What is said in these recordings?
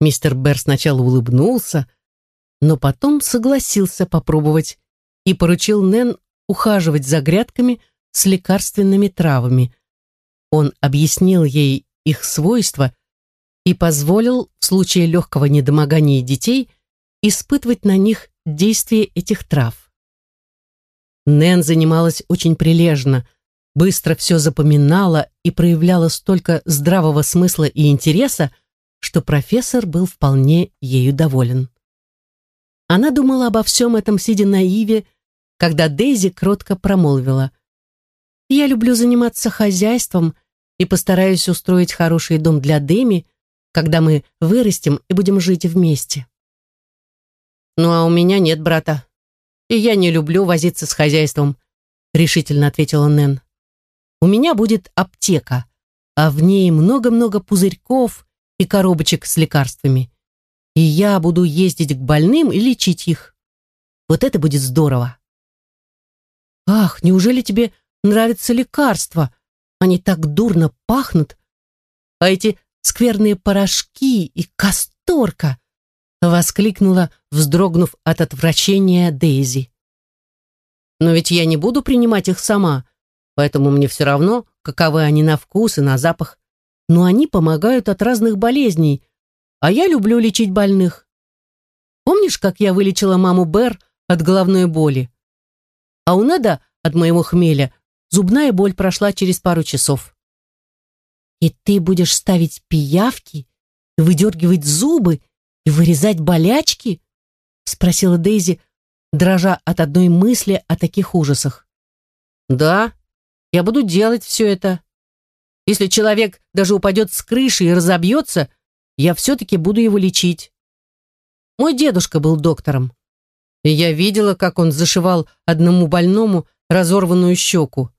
Мистер Берр сначала улыбнулся, но потом согласился попробовать и поручил Нэн ухаживать за грядками с лекарственными травами. Он объяснил ей их свойства и позволил в случае легкого недомогания детей испытывать на них действие этих трав. Нэн занималась очень прилежно, быстро все запоминала и проявляла столько здравого смысла и интереса, что профессор был вполне ею доволен. Она думала обо всем этом, сидя на Иве, когда Дейзи кротко промолвила. «Я люблю заниматься хозяйством и постараюсь устроить хороший дом для Дэми, когда мы вырастем и будем жить вместе». «Ну а у меня нет брата, и я не люблю возиться с хозяйством», решительно ответила Нэн. «У меня будет аптека, а в ней много-много пузырьков и коробочек с лекарствами. И я буду ездить к больным и лечить их. Вот это будет здорово. Ах, неужели тебе нравятся лекарства? Они так дурно пахнут. А эти скверные порошки и касторка, воскликнула, вздрогнув от отвращения Дейзи. Но ведь я не буду принимать их сама, поэтому мне все равно, каковы они на вкус и на запах но они помогают от разных болезней, а я люблю лечить больных. Помнишь, как я вылечила маму Бер от головной боли? А у Неда от моего хмеля зубная боль прошла через пару часов. И ты будешь ставить пиявки, выдергивать зубы и вырезать болячки? Спросила Дейзи, дрожа от одной мысли о таких ужасах. Да, я буду делать все это, если человек даже упадет с крыши и разобьется, я все-таки буду его лечить. Мой дедушка был доктором, и я видела, как он зашивал одному больному разорванную щеку,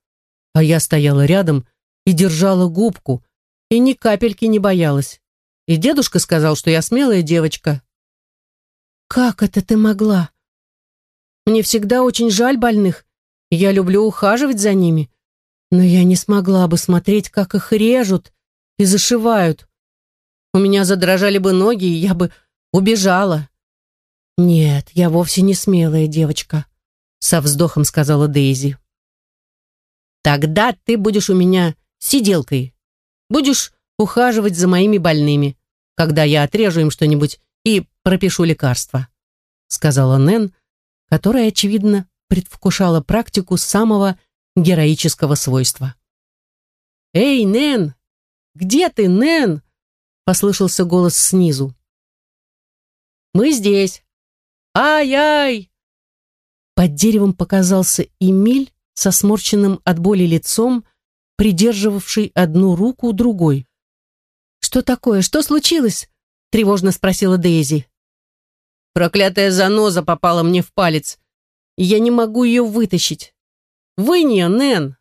а я стояла рядом и держала губку, и ни капельки не боялась. И дедушка сказал, что я смелая девочка. «Как это ты могла?» «Мне всегда очень жаль больных, и я люблю ухаживать за ними но я не смогла бы смотреть, как их режут и зашивают. У меня задрожали бы ноги, и я бы убежала. «Нет, я вовсе не смелая девочка», — со вздохом сказала Дейзи. «Тогда ты будешь у меня сиделкой. Будешь ухаживать за моими больными, когда я отрежу им что-нибудь и пропишу лекарства», — сказала Нэн, которая, очевидно, предвкушала практику самого героического свойства. «Эй, Нэн! Где ты, Нэн?» — послышался голос снизу. «Мы здесь! Ай-ай!» Под деревом показался Эмиль со сморченным от боли лицом, придерживавший одну руку другой. «Что такое? Что случилось?» — тревожно спросила Дейзи. «Проклятая заноза попала мне в палец, я не могу ее вытащить. Вынь ее, Нэн!»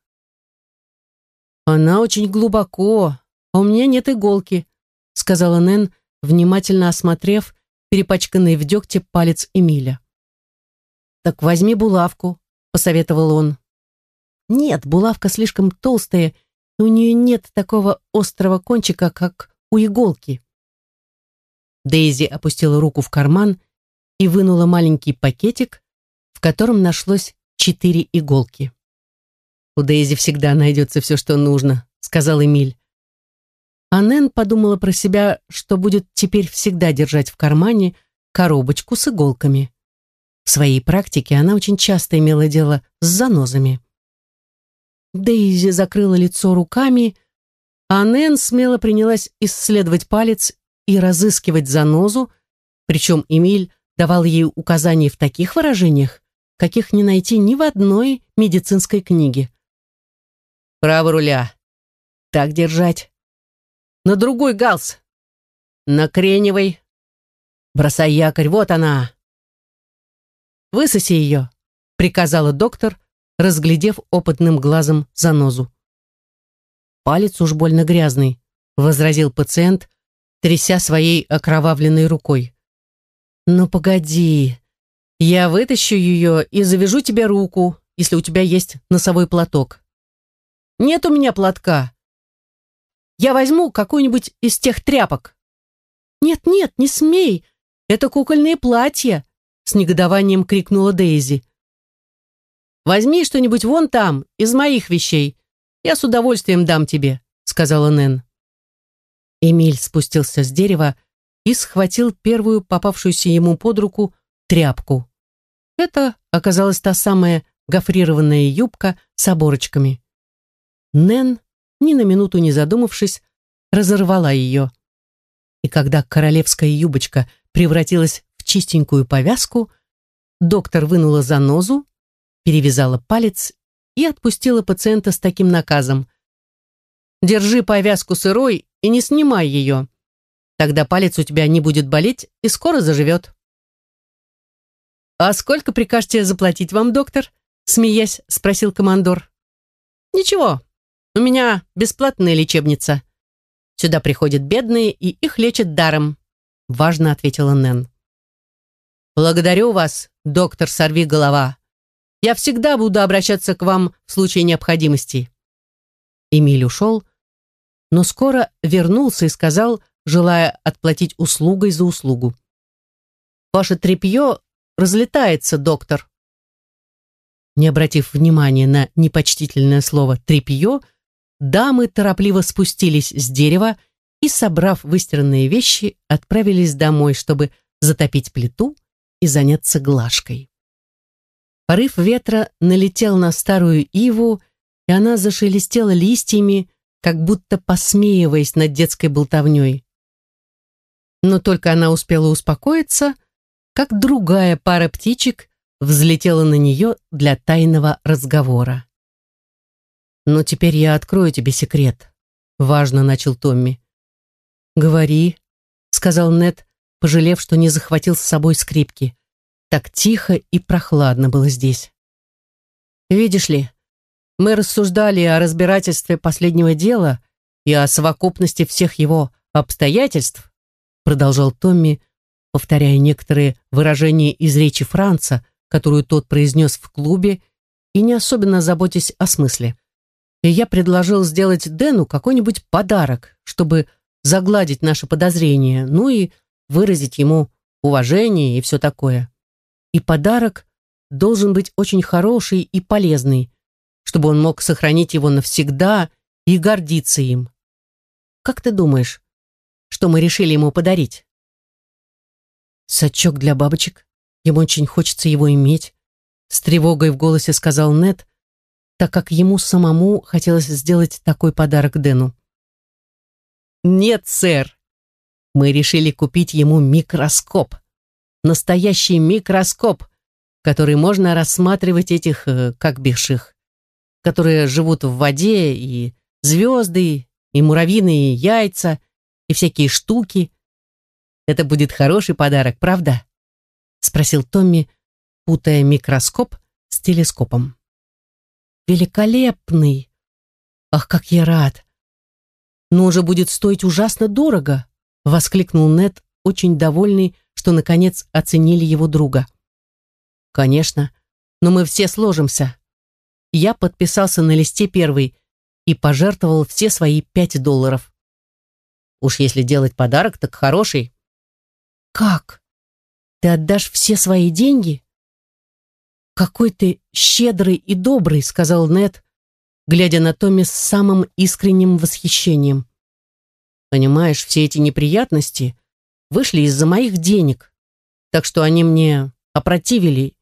«Она очень глубоко, а у меня нет иголки», сказала Нэн, внимательно осмотрев перепачканный в дегте палец Эмиля. «Так возьми булавку», — посоветовал он. «Нет, булавка слишком толстая, и у нее нет такого острого кончика, как у иголки». Дейзи опустила руку в карман и вынула маленький пакетик, в котором нашлось четыре иголки. «У Дейзи всегда найдется все, что нужно», — сказал Эмиль. А Нэн подумала про себя, что будет теперь всегда держать в кармане коробочку с иголками. В своей практике она очень часто имела дело с занозами. Дейзи закрыла лицо руками, а Нэн смело принялась исследовать палец и разыскивать занозу, причем Эмиль давал ей указания в таких выражениях, каких не найти ни в одной медицинской книге. Право руля. Так держать. На другой галс. Накренивай. Бросай якорь, вот она. Высоси ее, приказала доктор, разглядев опытным глазом занозу. Палец уж больно грязный, возразил пациент, тряся своей окровавленной рукой. «Ну, погоди. Я вытащу ее и завяжу тебе руку, если у тебя есть носовой платок. Нет у меня платка. Я возьму какой-нибудь из тех тряпок. «Нет-нет, не смей! Это кукольные платья!» С негодованием крикнула Дейзи. «Возьми что-нибудь вон там, из моих вещей. Я с удовольствием дам тебе», сказала Нэн. Эмиль спустился с дерева и схватил первую попавшуюся ему под руку тряпку. Это оказалась та самая гофрированная юбка с оборочками. Нэн, ни на минуту не задумавшись, разорвала ее. И когда королевская юбочка превратилась в чистенькую повязку, доктор вынула занозу, перевязала палец и отпустила пациента с таким наказом. «Держи повязку сырой и не снимай ее. Тогда палец у тебя не будет болеть и скоро заживет». «А сколько прикажете заплатить вам, доктор?» смеясь, спросил командор. «Ничего, у меня бесплатная лечебница. Сюда приходят бедные, и их лечат даром», важно ответила Нэн. «Благодарю вас, доктор Сорви Голова. Я всегда буду обращаться к вам в случае необходимости». Эмиль ушел, но скоро вернулся и сказал, желая отплатить услугой за услугу. «Ваше тряпье разлетается, доктор». Не обратив внимания на непочтительное слово «тряпье», дамы торопливо спустились с дерева и, собрав выстиранные вещи, отправились домой, чтобы затопить плиту и заняться глажкой. Порыв ветра налетел на старую иву, и она зашелестела листьями, как будто посмеиваясь над детской болтовней. Но только она успела успокоиться, как другая пара птичек взлетела на нее для тайного разговора. «Но теперь я открою тебе секрет», — важно начал Томми. «Говори», — сказал Нед, пожалев, что не захватил с собой скрипки. Так тихо и прохладно было здесь. «Видишь ли, мы рассуждали о разбирательстве последнего дела и о совокупности всех его обстоятельств», продолжал Томми, повторяя некоторые выражения из речи Франца, которую тот произнес в клубе, и не особенно заботясь о смысле. И я предложил сделать Дэну какой-нибудь подарок, чтобы загладить наши подозрения, ну и выразить ему уважение и все такое и подарок должен быть очень хороший и полезный, чтобы он мог сохранить его навсегда и гордиться им. Как ты думаешь, что мы решили ему подарить? Сачок для бабочек. Ему очень хочется его иметь. С тревогой в голосе сказал Нед, так как ему самому хотелось сделать такой подарок Дэну. «Нет, сэр. Мы решили купить ему микроскоп настоящий микроскоп, который можно рассматривать этих, э, как бишь которые живут в воде, и звезды, и муравьиные яйца, и всякие штуки. Это будет хороший подарок, правда? Спросил Томми, путая микроскоп с телескопом. Великолепный! Ах, как я рад! Но он же будет стоить ужасно дорого, воскликнул Нед, очень довольный, что, наконец, оценили его друга. «Конечно, но мы все сложимся». Я подписался на листе первый и пожертвовал все свои пять долларов. Уж если делать подарок, так хороший. «Как? Ты отдашь все свои деньги?» «Какой ты щедрый и добрый», — сказал Нед, глядя на Томми с самым искренним восхищением. «Понимаешь, все эти неприятности вышли из-за моих денег, так что они мне опротивили,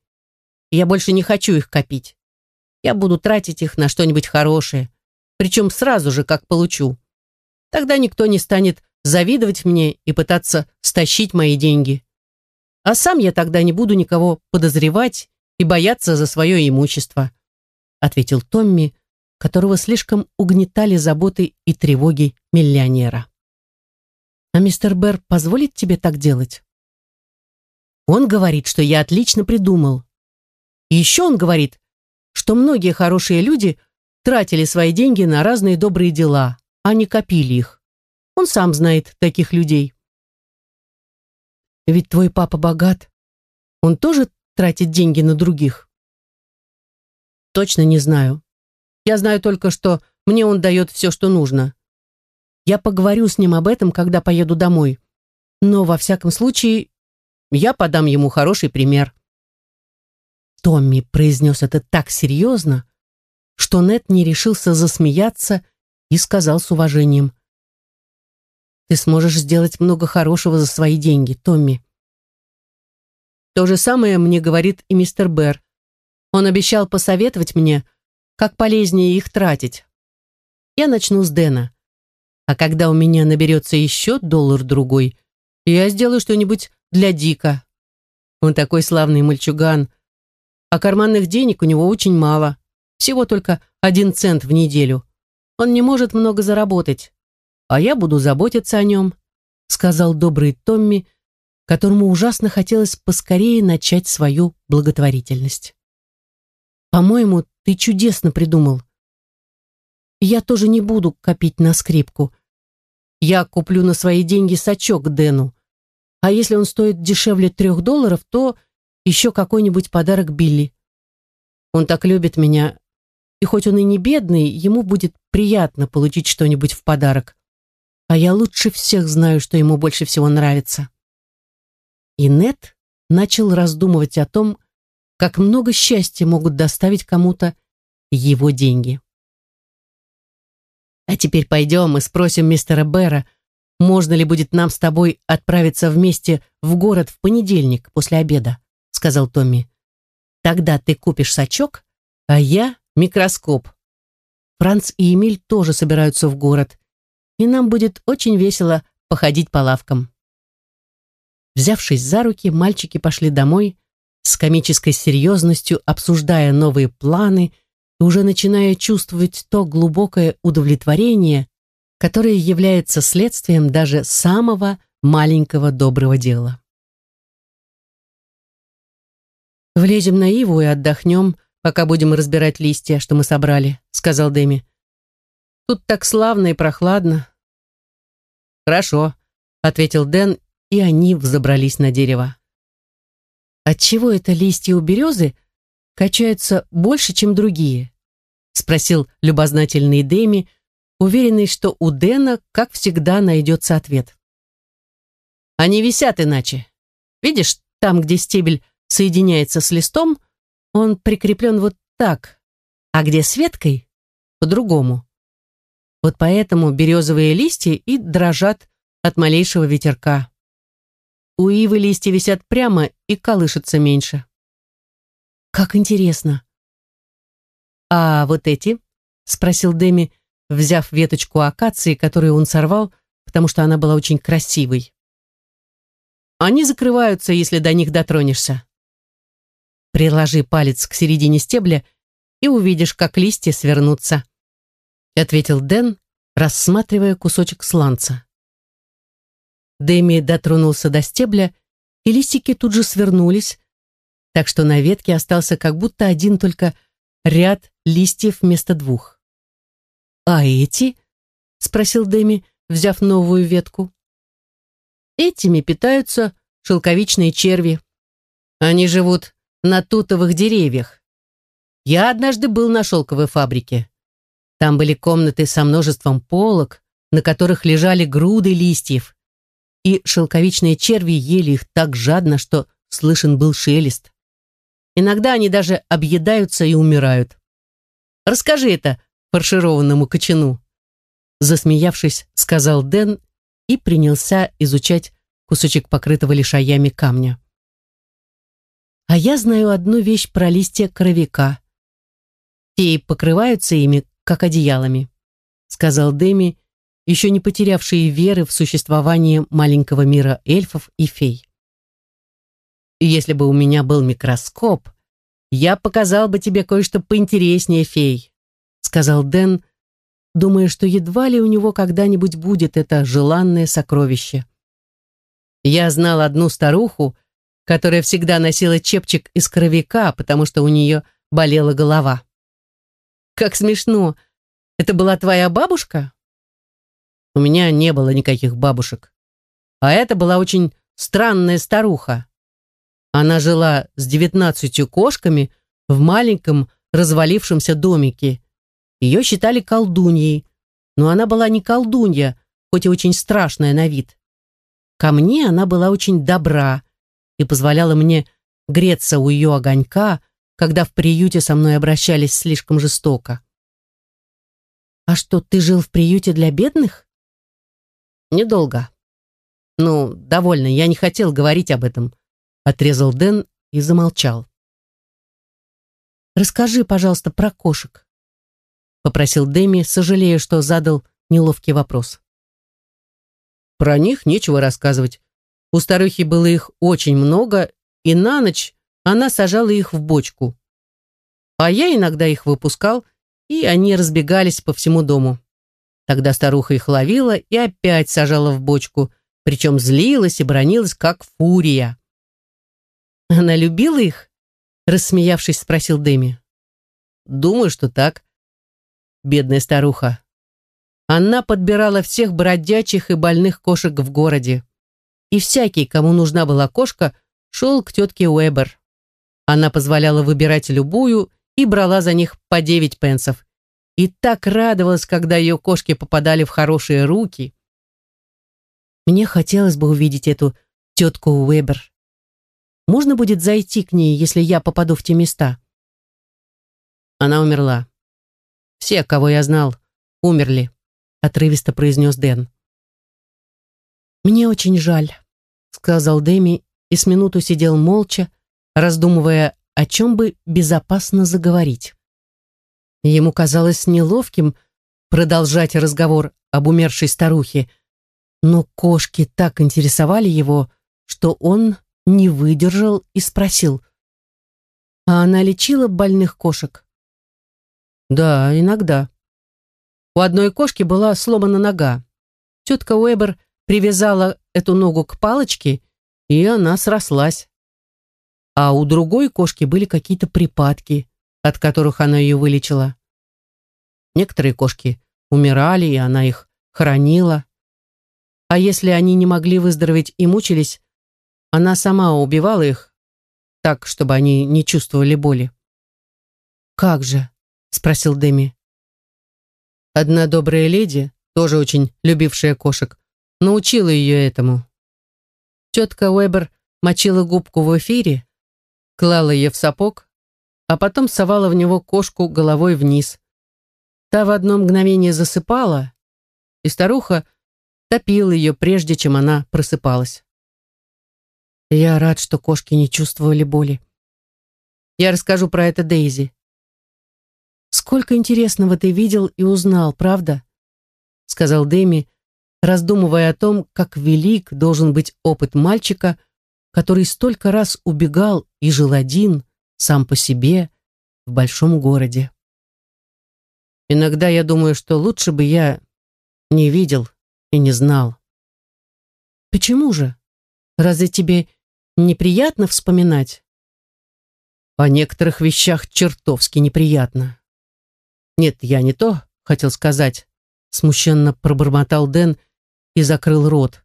и я больше не хочу их копить. Я буду тратить их на что-нибудь хорошее, причем сразу же, как получу. Тогда никто не станет завидовать мне и пытаться стащить мои деньги. А сам я тогда не буду никого подозревать и бояться за свое имущество», ответил Томми, которого слишком угнетали заботы и тревоги миллионера. А мистер Берр позволит тебе так делать? Он говорит, что я отлично придумал. И еще он говорит, что многие хорошие люди тратили свои деньги на разные добрые дела, а не копили их. Он сам знает таких людей. Ведь твой папа богат. Он тоже тратит деньги на других? Точно не знаю. Я знаю только, что мне он дает все, что нужно. Я поговорю с ним об этом, когда поеду домой. но во всяком случае я подам ему хороший пример. Томми произнес это так серьезно, что Нет не решился засмеяться и сказал с уважением. «Ты сможешь сделать много хорошего за свои деньги, Томми». То же самое мне говорит и мистер Берр. Он обещал посоветовать мне, как полезнее их тратить. Я начну с Дэна. А когда у меня наберется еще доллар-другой, я сделаю что-нибудь для Дика. Он такой славный мальчуган, а карманных денег у него очень мало. Всего только один цент в неделю. Он не может много заработать. А я буду заботиться о нем, сказал добрый Томми, которому ужасно хотелось поскорее начать свою благотворительность. «По-моему, ты чудесно придумал. Я тоже не буду копить на скрипку. Я куплю на свои деньги сачок Дэну. А если он стоит дешевле трех долларов, то еще какой-нибудь подарок Билли. Он так любит меня, и хоть он и не бедный, ему будет приятно получить что-нибудь в подарок. А я лучше всех знаю, что ему больше всего нравится. И Нет начал раздумывать о том, как много счастья могут доставить кому-то его деньги. А теперь пойдем и спросим мистера Бэра, можно ли будет нам с тобой отправиться вместе в город в понедельник после обеда, сказал Томми. Тогда ты купишь сачок, а я микроскоп. Франц и Эмиль тоже собираются в город, и нам будет очень весело походить по лавкам. Взявшись за руки, мальчики пошли домой, с комической серьезностью обсуждая новые планы и уже начиная чувствовать то глубокое удовлетворение, которое является следствием даже самого маленького доброго дела. «Влезем на Иву и отдохнем, пока будем разбирать листья, что мы собрали», — сказал Дэми. «Тут так славно и прохладно». «Хорошо», — ответил Дэн и они взобрались на дерево. «Отчего это листья у березы качаются больше, чем другие?» спросил любознательный Дэми, уверенный, что у Дэна, как всегда, найдется ответ. «Они висят иначе. Видишь, там, где стебель соединяется с листом, он прикреплен вот так, а где с веткой — по-другому. Вот поэтому березовые листья и дрожат от малейшего ветерка. У ивы листья висят прямо и колышутся меньше. Как интересно. А вот эти? Спросил Дэми, взяв веточку акации, которую он сорвал, потому что она была очень красивой. Они закрываются, если до них дотронешься. Приложи палец к середине стебля и увидишь, как листья свернутся, ответил Дэн, рассматривая кусочек сланца. Дэми дотронулся до стебля, и листики тут же свернулись, так что на ветке остался как будто один только ряд листьев вместо двух. «А эти?» — спросил Дэми, взяв новую ветку. «Этими питаются шелковичные черви. Они живут на тутовых деревьях. Я однажды был на шелковой фабрике. Там были комнаты со множеством полок, на которых лежали груды листьев, и шелковичные черви ели их так жадно, что слышен был шелест. Иногда они даже объедаются и умирают. Расскажи это фаршированному кочану. Засмеявшись, сказал Дэн и принялся изучать кусочек покрытого лишаями камня. А я знаю одну вещь про листья коровика. Феи покрываются ими, как одеялами, сказал Дэми еще не потерявшие веры в существование маленького мира эльфов и фей. если бы у меня был микроскоп, я показал бы тебе кое-что поинтереснее фей, сказал Дэн, думая, что едва ли у него когда-нибудь будет это желанное сокровище. Я знал одну старуху, которая всегда носила чепчик из коровика, потому что у нее болела голова. Как смешно! Это была твоя бабушка? У меня не было никаких бабушек. А это была очень странная старуха. Она жила с девятнадцатью кошками в маленьком развалившемся домике. Ее считали колдуньей, но она была не колдунья, хоть и очень страшная на вид. ко мне она была очень добра и позволяла мне греться у ее огонька, когда в приюте со мной обращались слишком жестоко. «А что, ты жил в приюте для бедных?» «Недолго. Ну, довольно, я не хотел говорить об этом», отрезал Дэн и замолчал. «Расскажи, пожалуйста, про кошек», попросил Дэми, сожалея, что задал неловкий вопрос. Про них нечего рассказывать. У старухи было их очень много, и на ночь она сажала их в бочку. А я иногда их выпускал, и они разбегались по всему дому. Тогда старуха их ловила и опять сажала в бочку, причем злилась и бронилась, как фурия. «Она любила их?» Рассмеявшись, спросил Дэми. «Думаю, что так. Бедная старуха. Она подбирала всех бродячих и больных кошек в городе. И всякий, кому нужна была кошка, шел к тетке Уэбер. Она позволяла выбирать любую и брала за них по девять пенсов. И так радовалась, когда ее кошки попадали в хорошие руки. Мне хотелось бы увидеть эту тетку Уэбер. Можно будет зайти к ней, если я попаду в те места? Она умерла. Все, кого я знал, умерли отрывисто произнес Дэн. «Мне очень жаль», — сказал Дэми и с минуту сидел молча, раздумывая, о чем бы безопасно заговорить. Ему казалось неловким продолжать разговор об умершей старухе, но кошки так интересовали его, что он не выдержал и спросил. «А она лечила больных кошек?» «Да, иногда», у одной кошки была сломана нога. Тетка Уэбер привязала эту ногу к палочке, и она срослась. А у другой кошки были какие-то припадки, от которых она ее вылечила. Некоторые кошки умирали, и она их хоронила. А если они не могли выздороветь и мучились, она сама убивала их, так, чтобы они не чувствовали боли. «Как же?» — спросил Дэми. Одна добрая леди, тоже очень любившая кошек, научила ее этому. Тетка Уэбер мочила губку в эфире, клала ее в сапог, а потом совала в него кошку головой вниз. Та в одно мгновение засыпала, и старуха топила ее, прежде чем она просыпалась. Я рад, что кошки не чувствовали боли. Я расскажу про это Дейзи. «Сколько интересного ты видел и узнал, правда?» сказал Дэми, раздумывая о том, как велик должен быть опыт мальчика, который столько раз убегал и жил один, сам по себе, в большом городе. Иногда я думаю, что лучше бы я не видел и не знал. Почему же? Разве тебе неприятно вспоминать? О некоторых вещах чертовски неприятно. «Нет, я не то хотел сказать», — смущенно пробормотал Дэн и закрыл рот.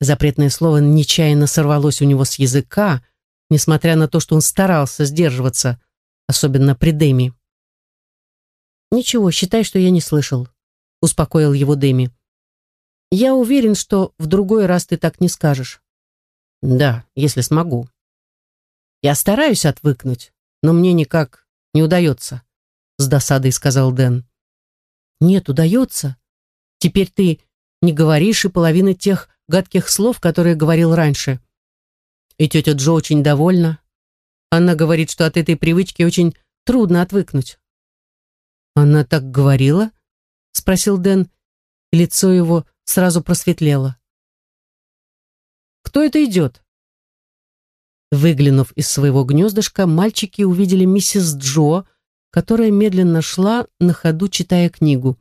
Запретное слово нечаянно сорвалось у него с языка, несмотря на то, что он старался сдерживаться, особенно при Дэми. «Ничего, считай, что я не слышал», — успокоил его Дэми. «Я уверен, что в другой раз ты так не скажешь». «Да, если смогу». «Я стараюсь отвыкнуть, но мне никак не удается», с досадой сказал Дэн. Нет, удается. Теперь ты не говоришь и половины тех гадких слов, которые говорил раньше. И тетя Джо очень довольна. Она говорит, что от этой привычки очень трудно отвыкнуть. Она так говорила? Спросил Дэн, и лицо его сразу просветлело. Кто это идет? Выглянув из своего гнездышка, мальчики увидели миссис Джо, которая медленно шла, на ходу читая книгу.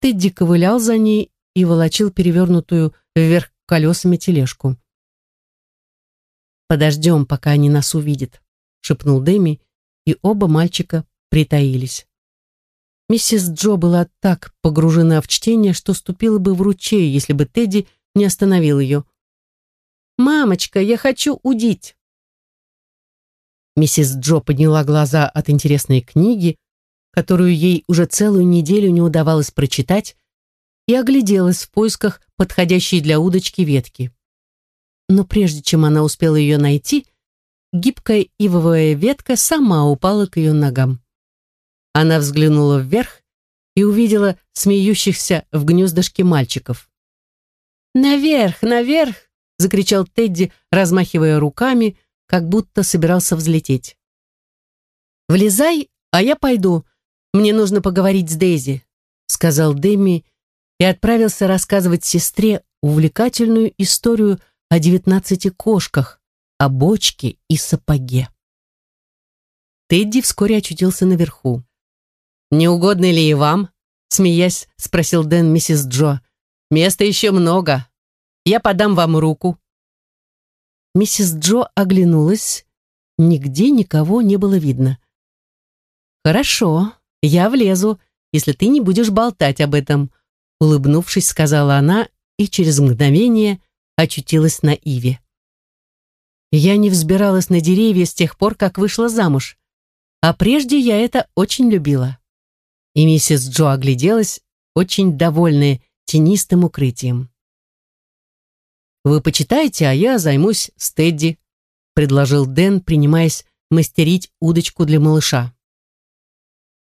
Тедди ковылял за ней и волочил перевернутую вверх колесами тележку. «Подождем, пока они нас увидят», — шепнул Дэми, и оба мальчика притаились. Миссис Джо была так погружена в чтение, что ступила бы в ручей, если бы Тедди не остановил ее. «Мамочка, я хочу удить!» Миссис Джо подняла глаза от интересной книги, которую ей уже целую неделю не удавалось прочитать, и огляделась в поисках подходящей для удочки ветки. Но прежде чем она успела ее найти, гибкая ивовая ветка сама упала к ее ногам. Она взглянула вверх и увидела смеющихся в гнездышке мальчиков. «Наверх, наверх!» — закричал Тедди, размахивая руками, как будто собирался взлететь. «Влезай, а я пойду. Мне нужно поговорить с Дейзи», — сказал Дэми и отправился рассказывать сестре увлекательную историю о девятнадцати кошках, о бочке и сапоге. Тедди вскоре очутился наверху. «Не угодно ли и вам?» Смеясь, спросил Дэн миссис Джо. «Места еще много. Я подам вам руку». Миссис Джо оглянулась. Нигде никого не было видно. «Хорошо, я влезу, если ты не будешь болтать об этом», улыбнувшись, сказала она и через мгновение очутилась на Иве. Я не взбиралась на деревья с тех пор, как вышла замуж, а прежде я это очень любила и миссис Джо огляделась, очень довольная тенистым укрытием. «Вы почитайте, а я займусь с Тедди», предложил Дэн, принимаясь мастерить удочку для малыша.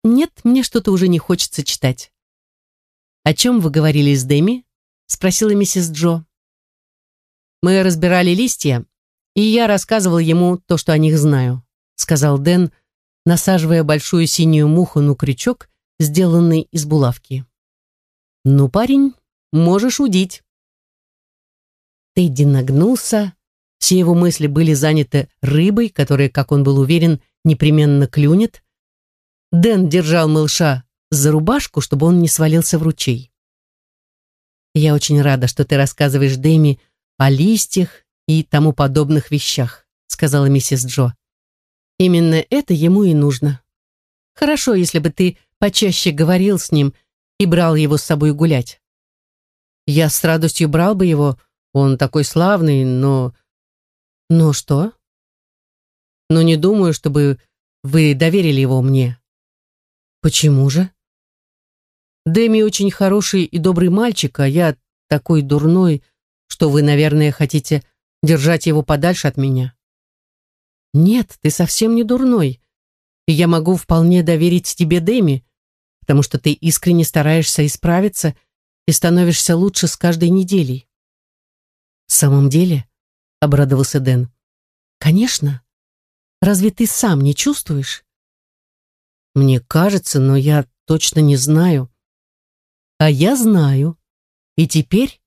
«Нет, мне что-то уже не хочется читать». «О чем вы говорили с Дэми?» спросила миссис Джо. «Мы разбирали листья, и я рассказывал ему то, что о них знаю», сказал Дэн, насаживая большую синюю муху на крючок сделанный из булавки. «Ну, парень, можешь удить». Тедди нагнулся, все его мысли были заняты рыбой, которая, как он был уверен, непременно клюнет. Дэн держал малыша за рубашку, чтобы он не свалился в ручей. «Я очень рада, что ты рассказываешь Дэми о листьях и тому подобных вещах», сказала миссис Джо. «Именно это ему и нужно. Хорошо, если бы ты почаще говорил с ним и брал его с собой гулять. Я с радостью брал бы его, он такой славный, но... Но что? Но не думаю, чтобы вы доверили его мне. Почему же? Дэми очень хороший и добрый мальчик, а я такой дурной, что вы, наверное, хотите держать его подальше от меня. Нет, ты совсем не дурной. И я могу вполне доверить тебе Дэми, потому что ты искренне стараешься исправиться и становишься лучше с каждой неделей. В самом деле, обрадовался Дэн. Конечно. Разве ты сам не чувствуешь? Мне кажется, но я точно не знаю. А я знаю. И теперь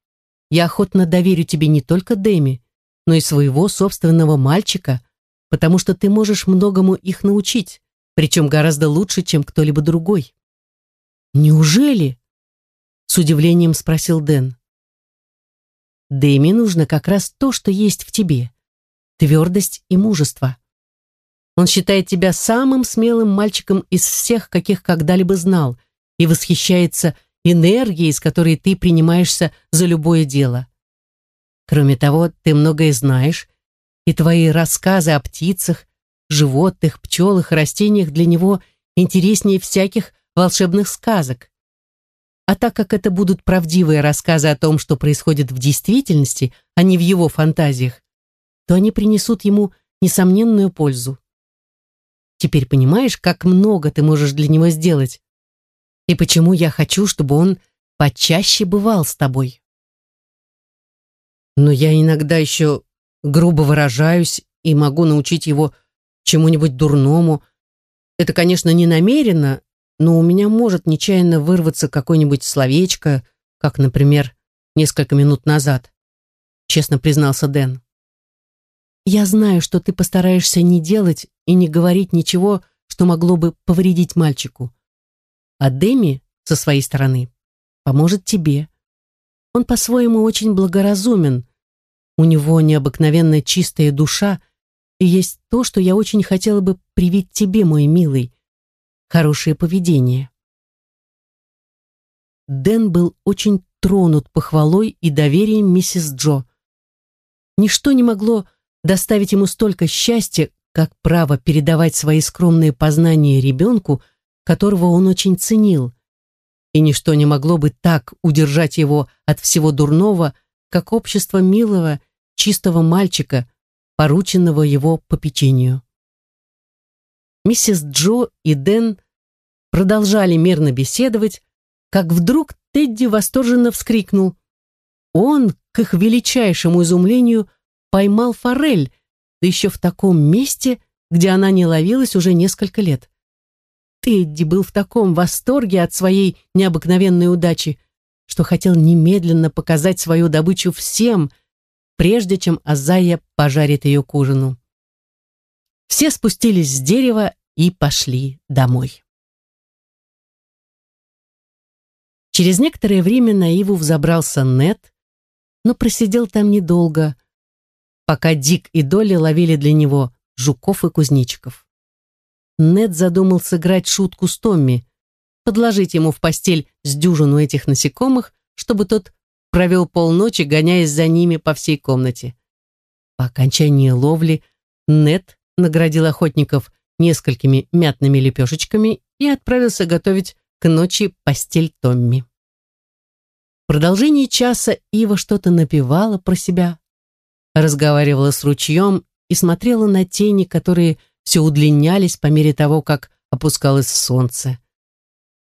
я охотно доверю тебе не только Дэми, но и своего собственного мальчика, потому что ты можешь многому их научить, причем гораздо лучше, чем кто-либо другой. «Неужели?» — с удивлением спросил Дэн. «Дэми нужно как раз то, что есть в тебе. Твердость и мужество. Он считает тебя самым смелым мальчиком из всех, каких когда-либо знал, и восхищается энергией, с которой ты принимаешься за любое дело. Кроме того, ты многое знаешь, и твои рассказы о птицах, животных, пчелах растениях для него интереснее всяких волшебных сказок. А так как это будут правдивые рассказы о том, что происходит в действительности, а не в его фантазиях, то они принесут ему несомненную пользу. Теперь понимаешь, как много ты можешь для него сделать? И почему я хочу, чтобы он почаще бывал с тобой? Но я иногда еще грубо выражаюсь и могу научить его чему-нибудь дурному. Это, конечно, не намеренно, но у меня может нечаянно вырваться какое-нибудь словечко, как, например, несколько минут назад, честно признался Дэн. Я знаю, что ты постараешься не делать и не говорить ничего, что могло бы повредить мальчику. А Дэми, со своей стороны, поможет тебе. Он по-своему очень благоразумен. У него необыкновенно чистая душа, и есть то, что я очень хотела бы привить тебе, мой милый, хорошее поведение. Дэн был очень тронут похвалой и доверием миссис Джо. Ничто не могло доставить ему столько счастья, как право передавать свои скромные познания ребенку, которого он очень ценил. и ничто не могло бы так удержать его от всего дурного, как общество милого, чистого мальчика, порученного его попечению. Миссис Джо и Дэн продолжали мирно беседовать, как вдруг Тедди восторженно вскрикнул. Он, к их величайшему изумлению, поймал форель, да еще в таком месте, где она не ловилась уже несколько лет. Тедди был в таком восторге от своей необыкновенной удачи, что хотел немедленно показать свою добычу всем, прежде чем Азая пожарит ее к ужину. Все спустились с дерева и пошли домой. Через некоторое время на Иву взобрался Нет, но просидел там недолго, пока Дик и Долли ловили для него жуков и кузнечиков. Нед задумал сыграть шутку с Томми, подложить ему в постель с дюжину этих насекомых, чтобы тот провел полночи, гоняясь за ними по всей комнате. По окончании ловли Нед наградил охотников несколькими мятными лепешечками и отправился готовить к ночи постель Томми. В продолжении часа Ива что-то напевала про себя, разговаривала с ручьем и смотрела на тени, которые все удлинялись по мере того, как опускалось солнце.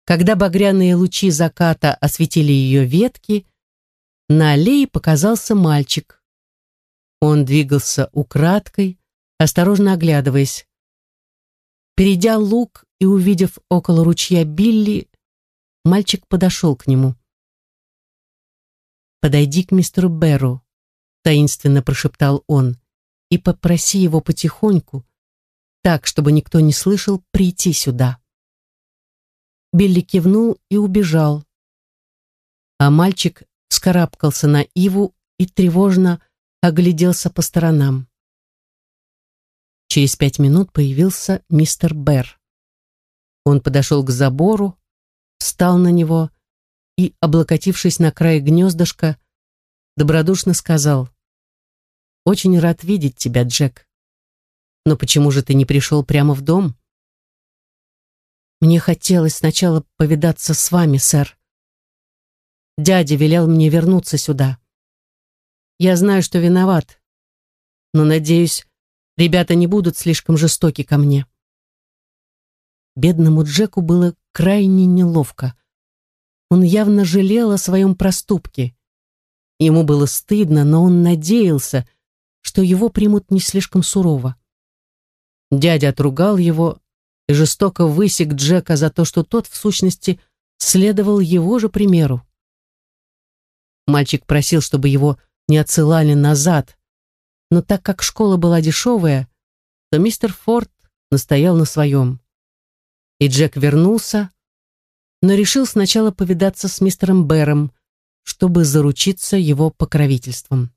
Когда багряные лучи заката осветили ее ветки, на аллее показался мальчик. Он двигался украдкой, осторожно оглядываясь. Перейдя луг и увидев около ручья Билли, мальчик подошел к нему. «Подойди к мистеру Берру», — таинственно прошептал он, «и попроси его потихоньку, так, чтобы никто не слышал, прийти сюда». Билли кивнул и убежал. А мальчик вскарабкался на Иву и тревожно огляделся по сторонам. Через пять минут появился мистер Берр. Он подошел к забору, встал на него и, облокотившись на край гнездышка, добродушно сказал «Очень рад видеть тебя, Джек. Но почему же ты не пришел прямо в дом?» «Мне хотелось сначала повидаться с вами, сэр. Дядя велел мне вернуться сюда. Я знаю, что виноват, но, надеюсь, ребята не будут слишком жестоки ко мне». Бедному Джеку было крайне неловко. Он явно жалел о своем проступке. Ему было стыдно, но он надеялся, что его примут не слишком сурово. Дядя отругал его и жестоко высек Джека за то, что тот, в сущности, следовал его же примеру. Мальчик просил, чтобы его не отсылали назад, но так как школа была дешевая, то мистер Форд настоял на своем. И Джек вернулся, но решил сначала повидаться с мистером Бэром, чтобы заручиться его покровительством.